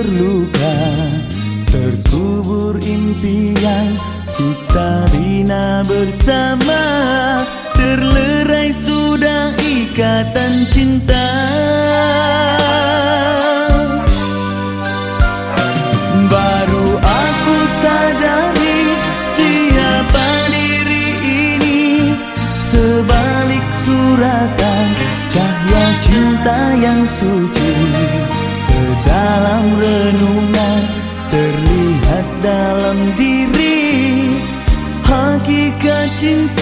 terluka Terkubur impian kita bina bersama. Terlerai sudah ikatan cinta. Cinta yang suci cinta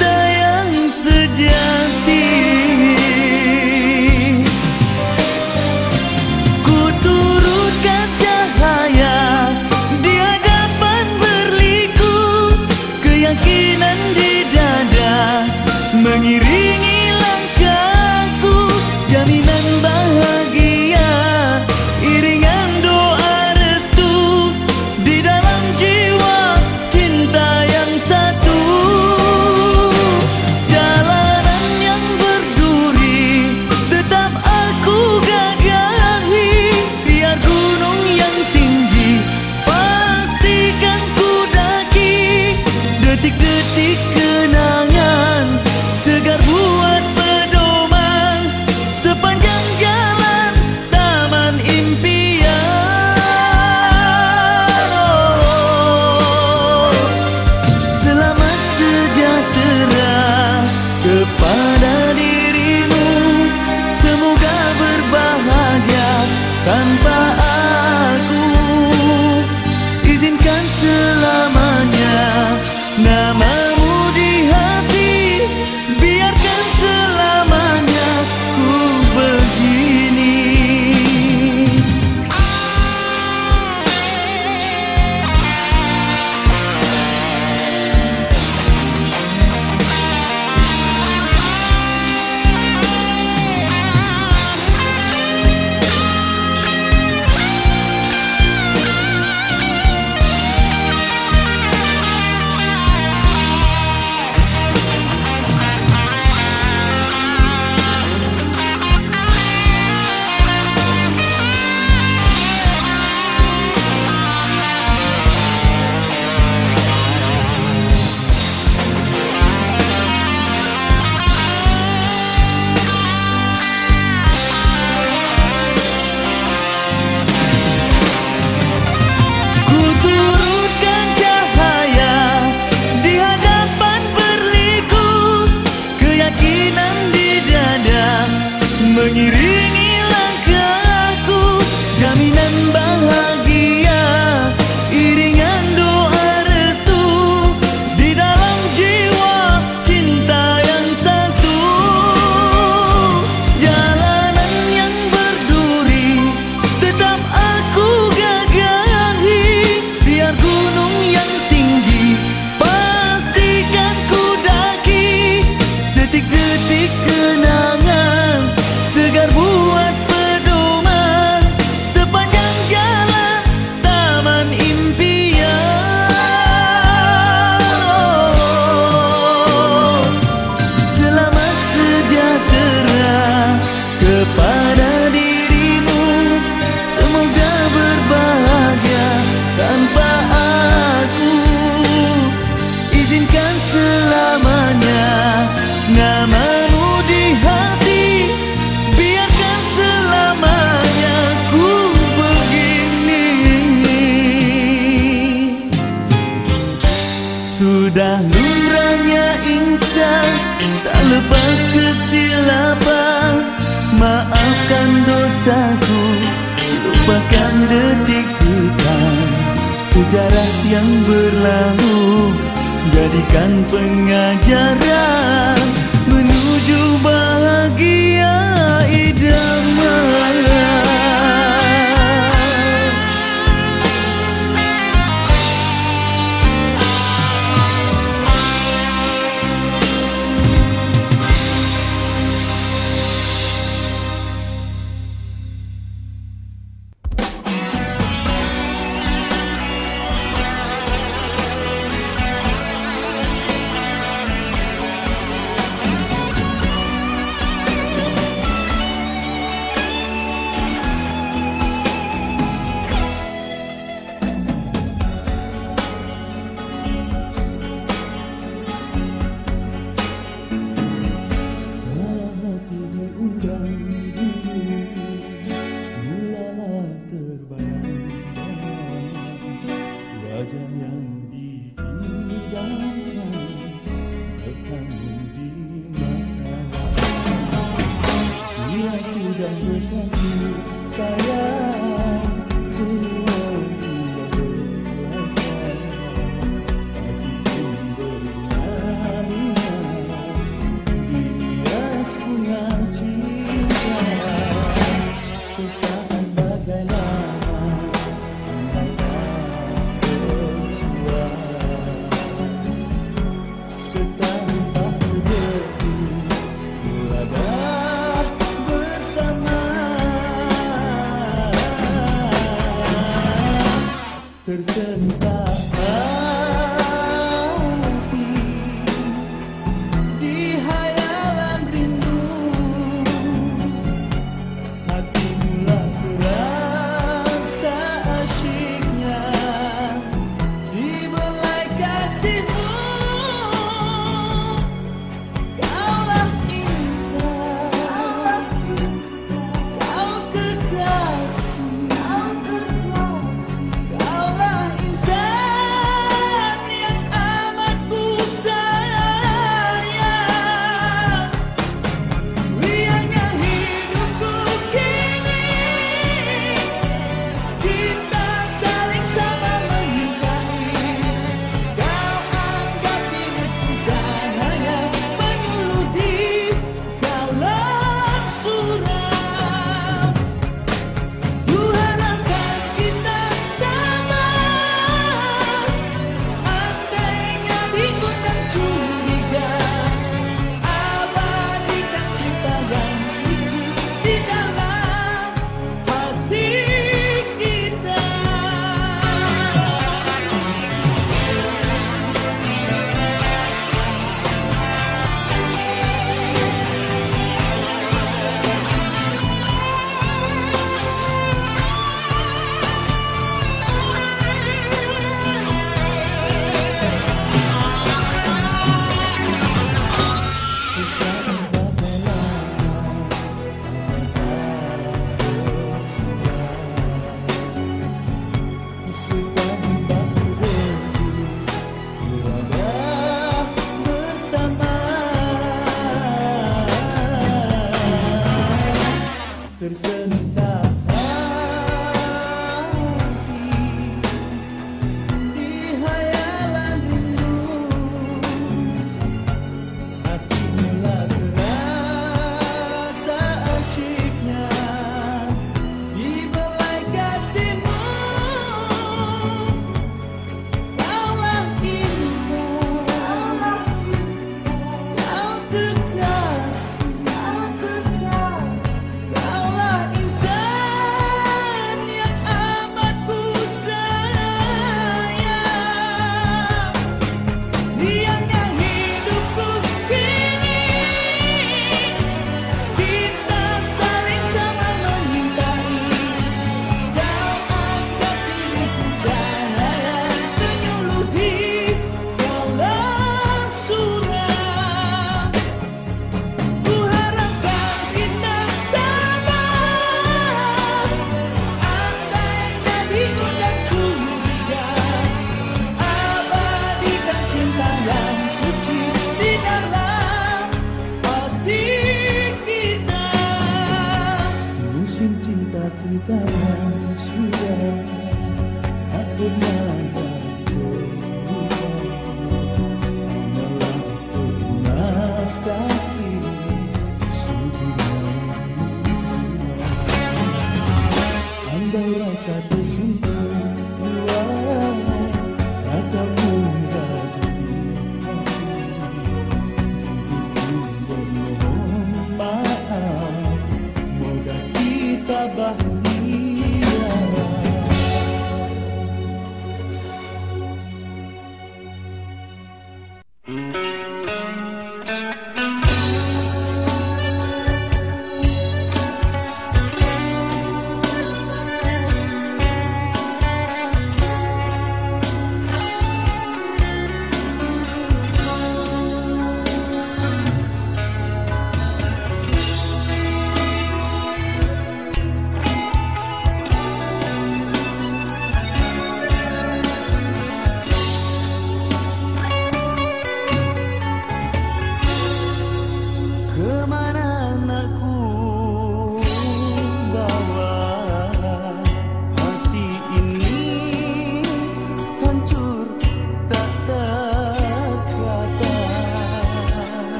yang berlalu Jadikan pengajaran Menuju bahagia idaman.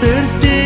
terceiro.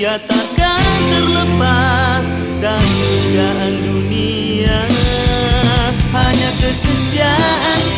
Manusia takkan terlepas dari dugaan dunia. Hanya kesetiaan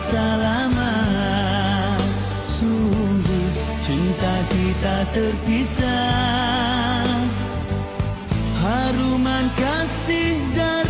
terasa lama Sungguh cinta kita terpisah. Haruman kasih darimu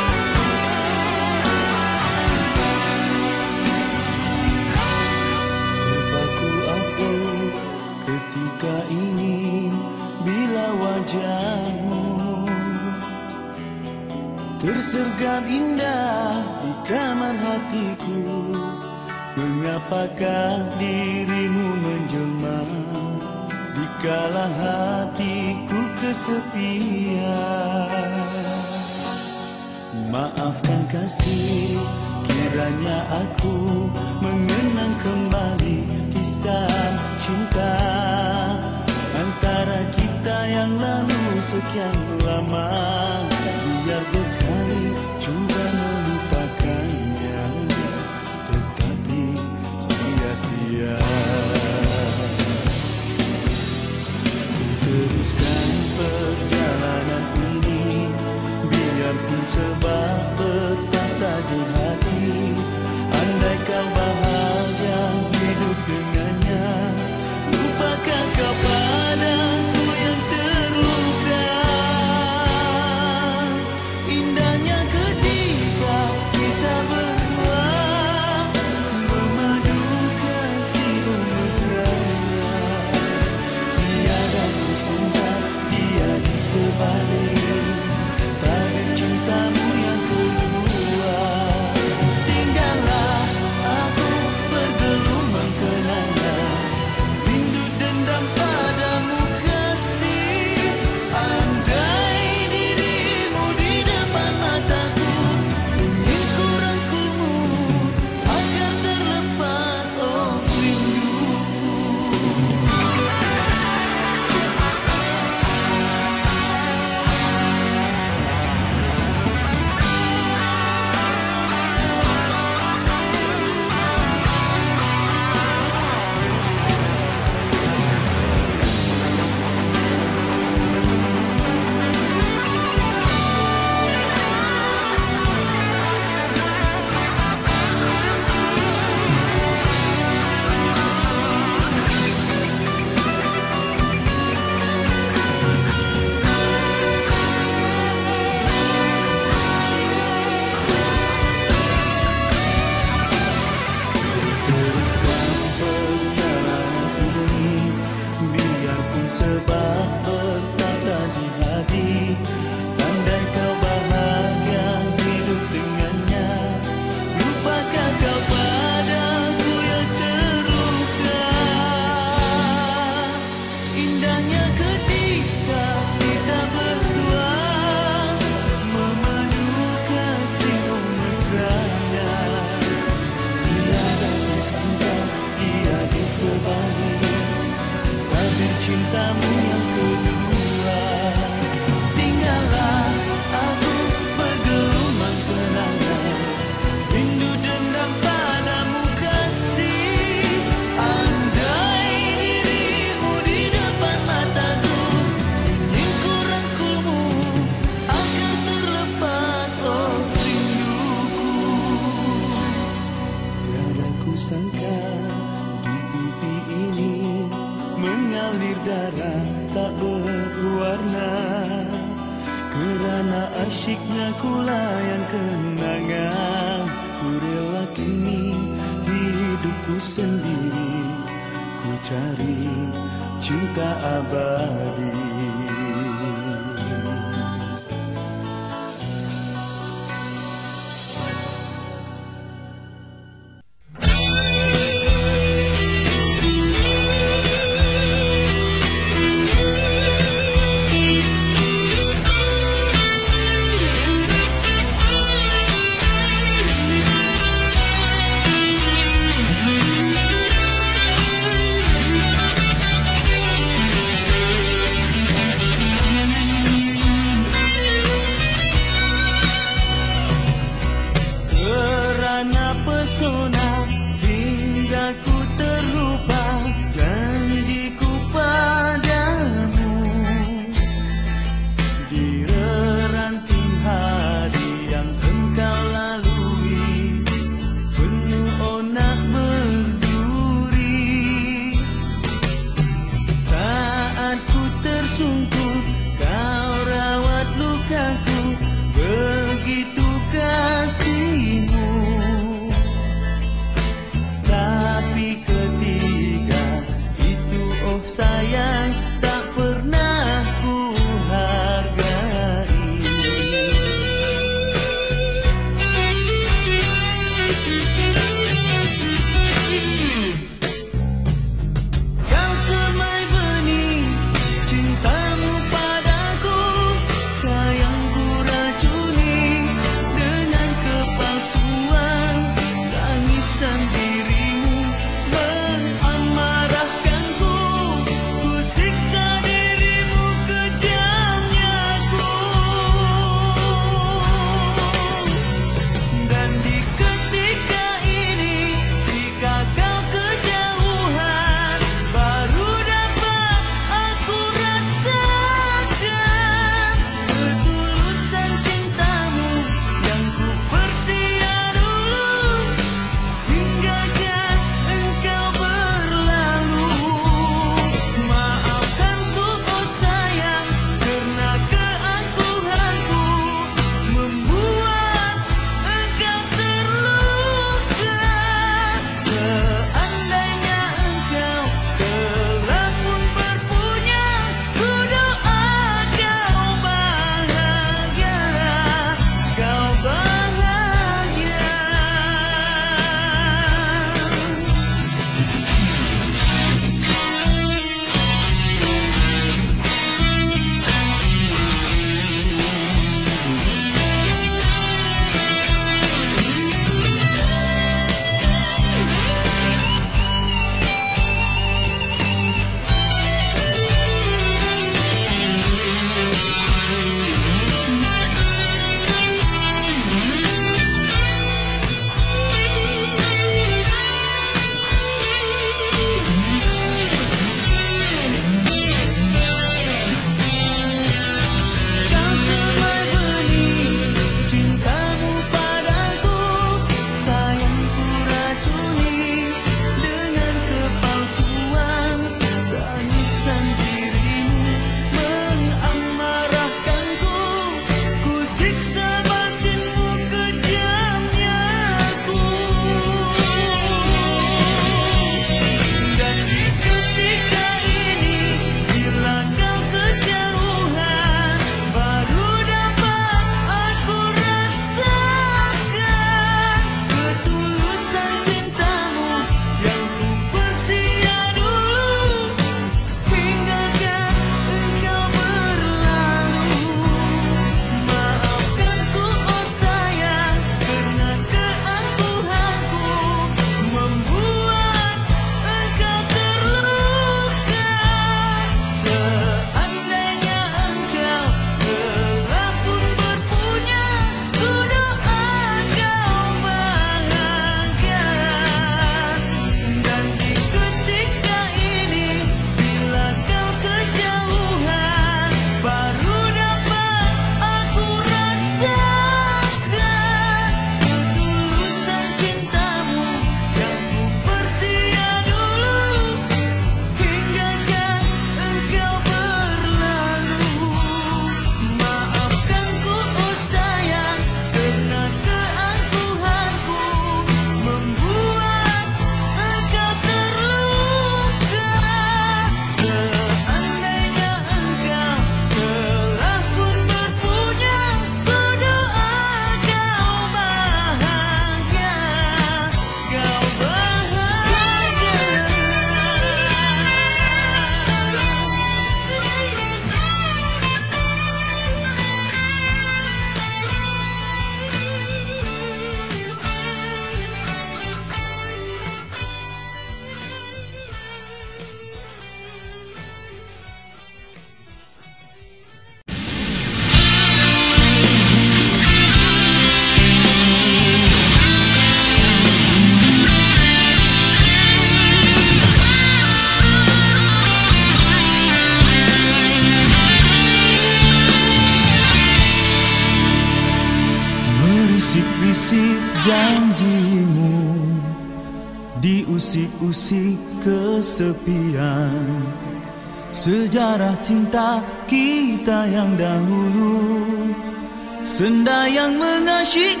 suis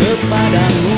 kepadamu.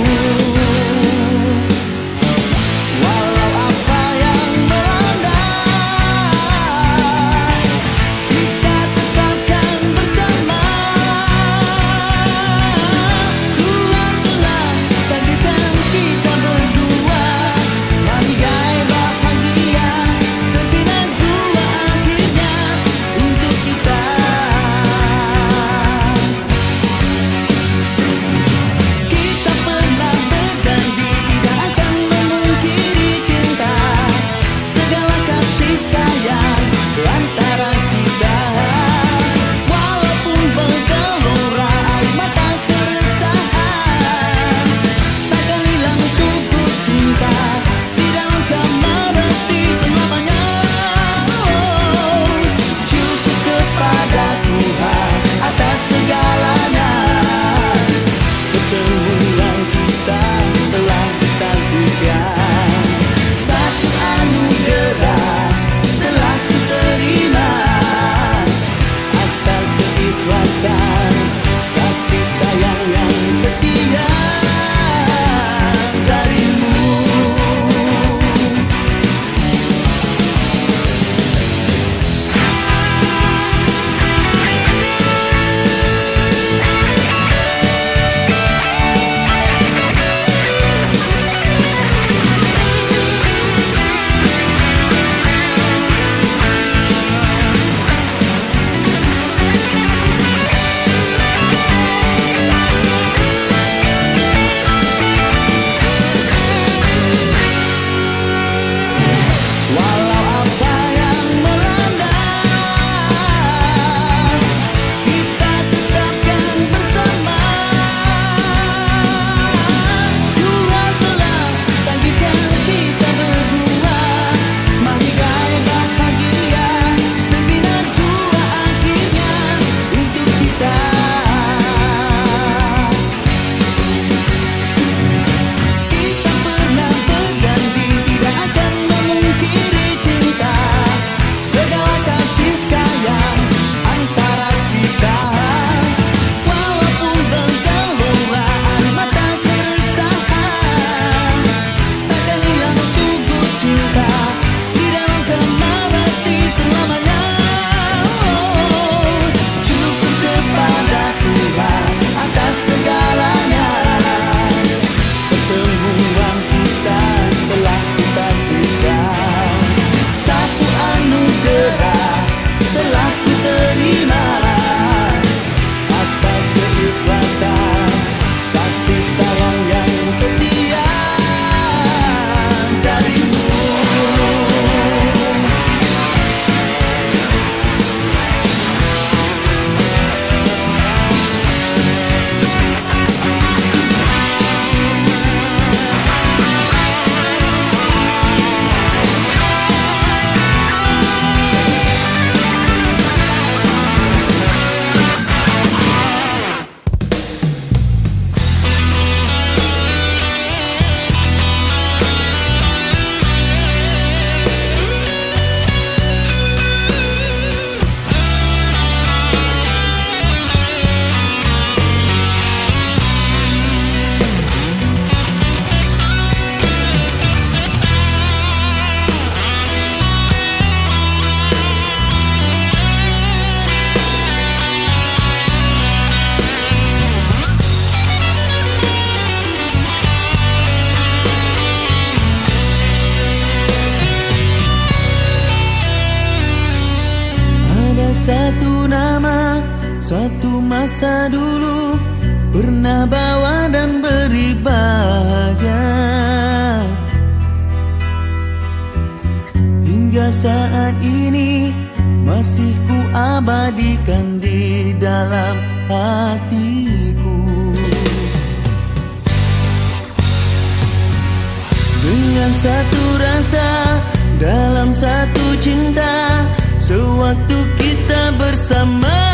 Ini Masih ku abadikan di dalam hatiku. Dengan satu rasa Dalam satu cinta Sewaktu kita bersama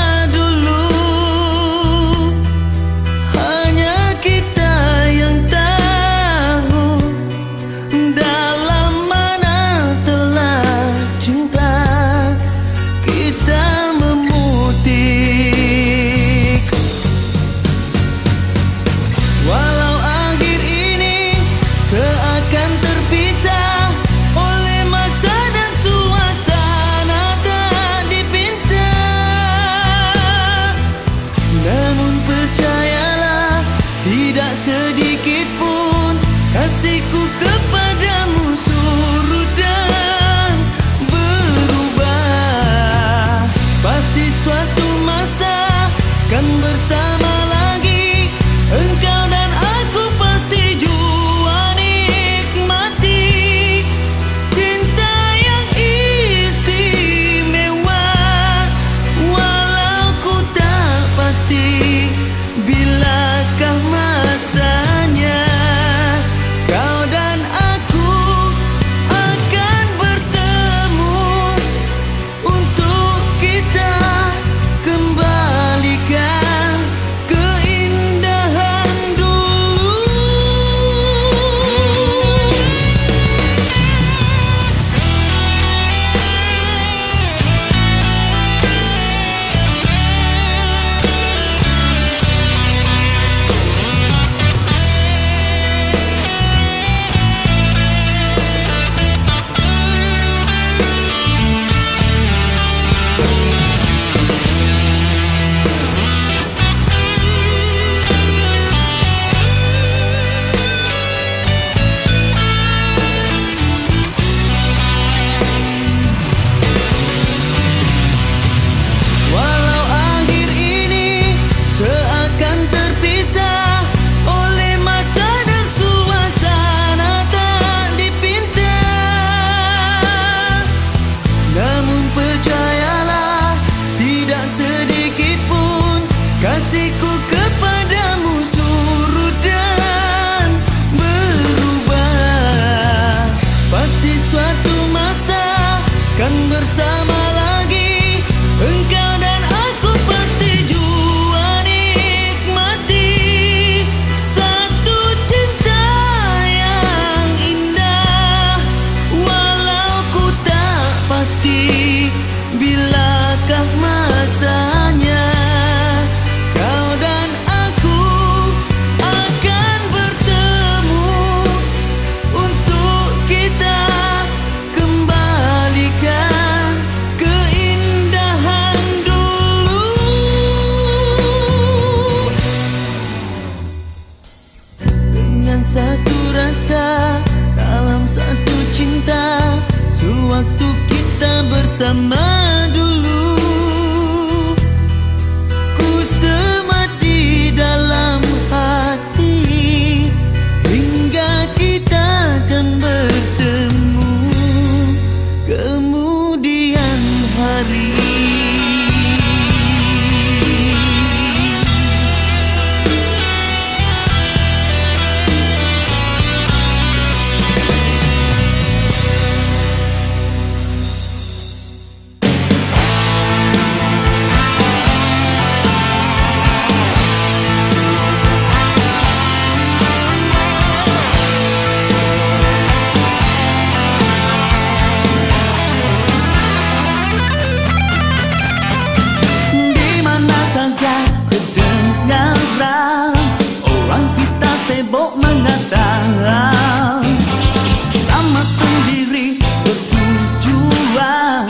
Sama sendiri bertujuan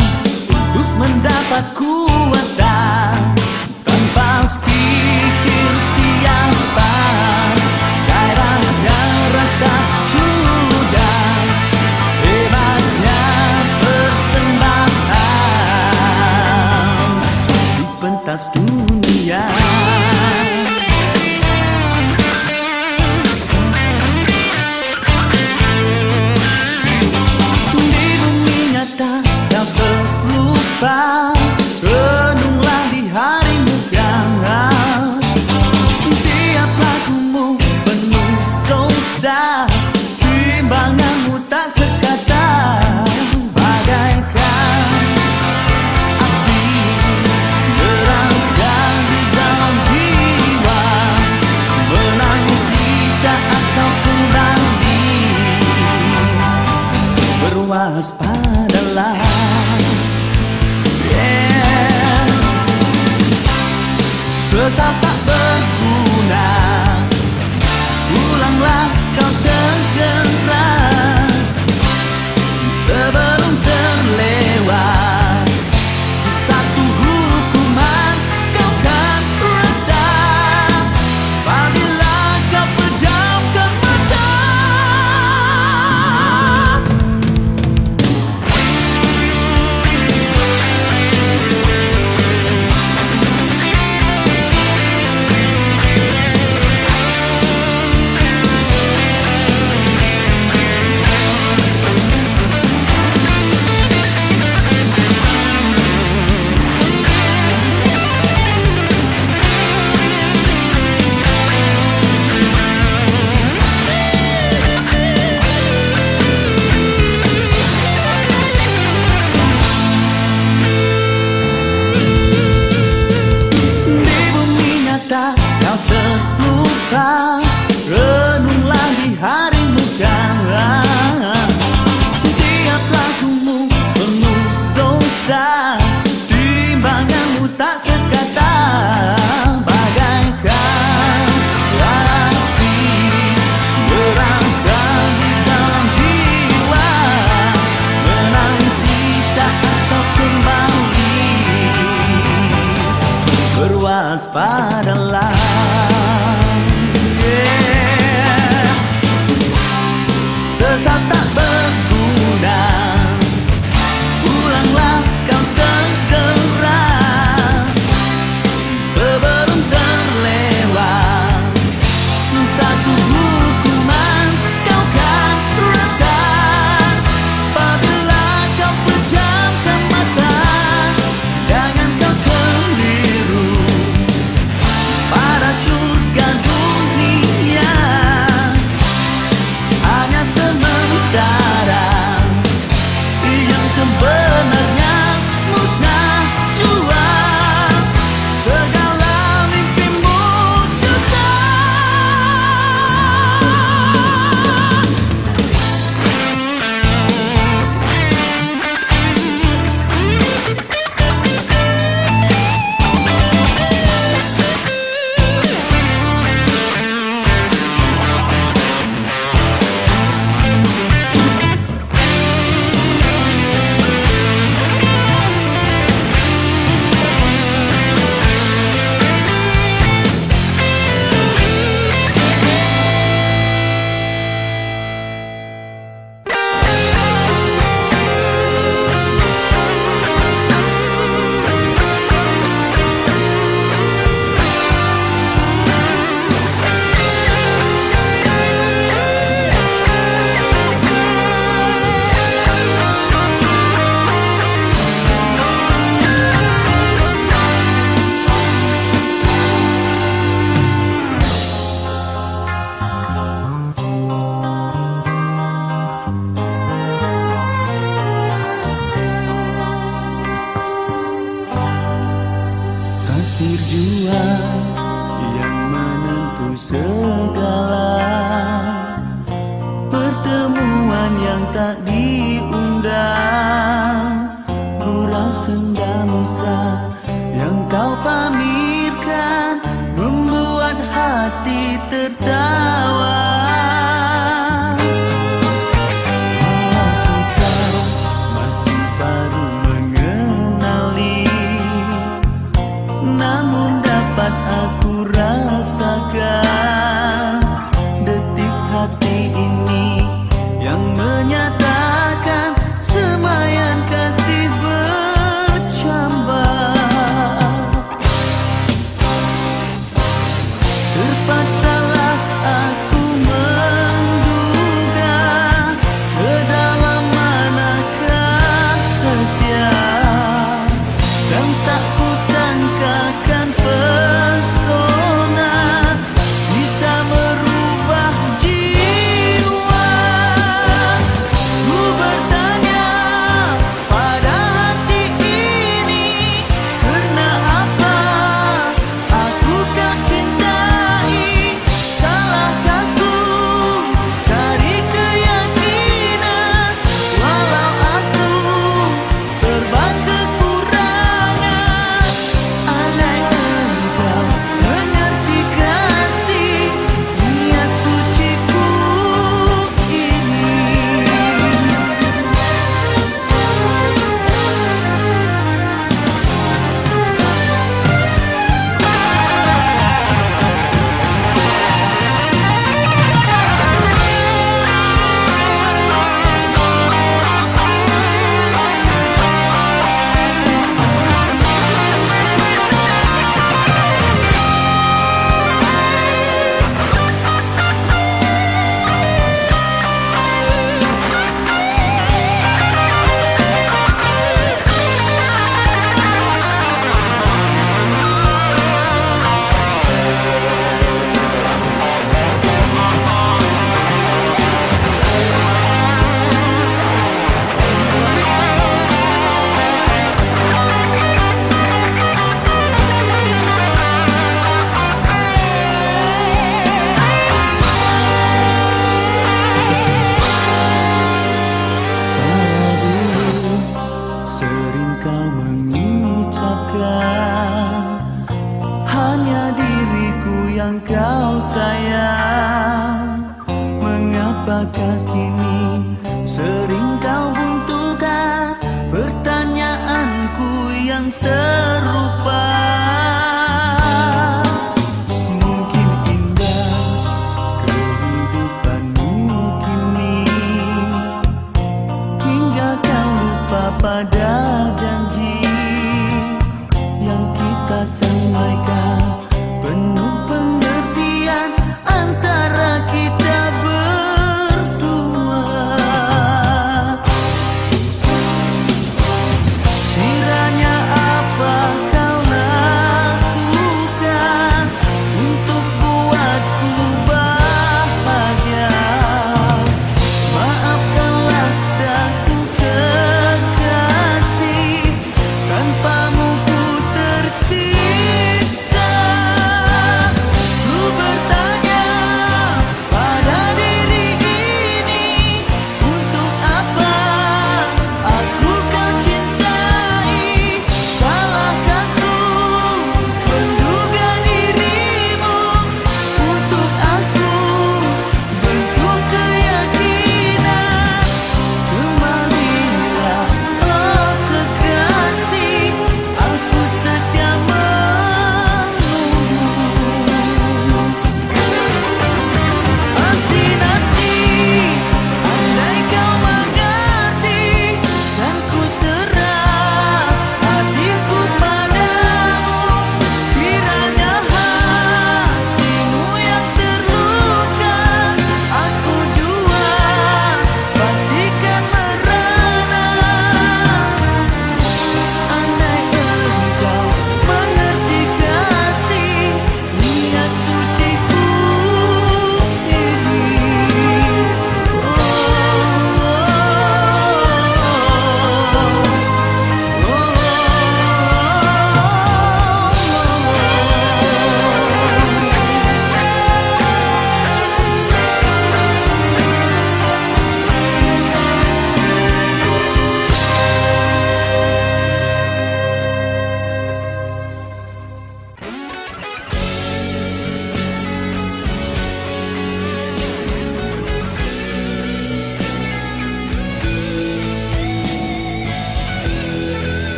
untuk mendapatku.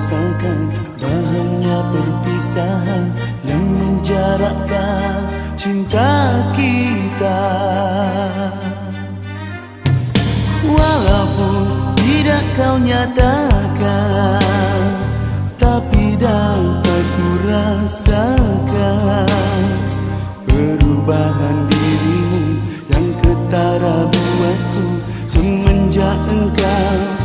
rasakan Dahannya perpisahan yang menjarakkan cinta kita. Walaupun tidak kau nyatakan Tapi dapat ku rasakan Perubahan dirimu yang ketara buatku Semenjak engkau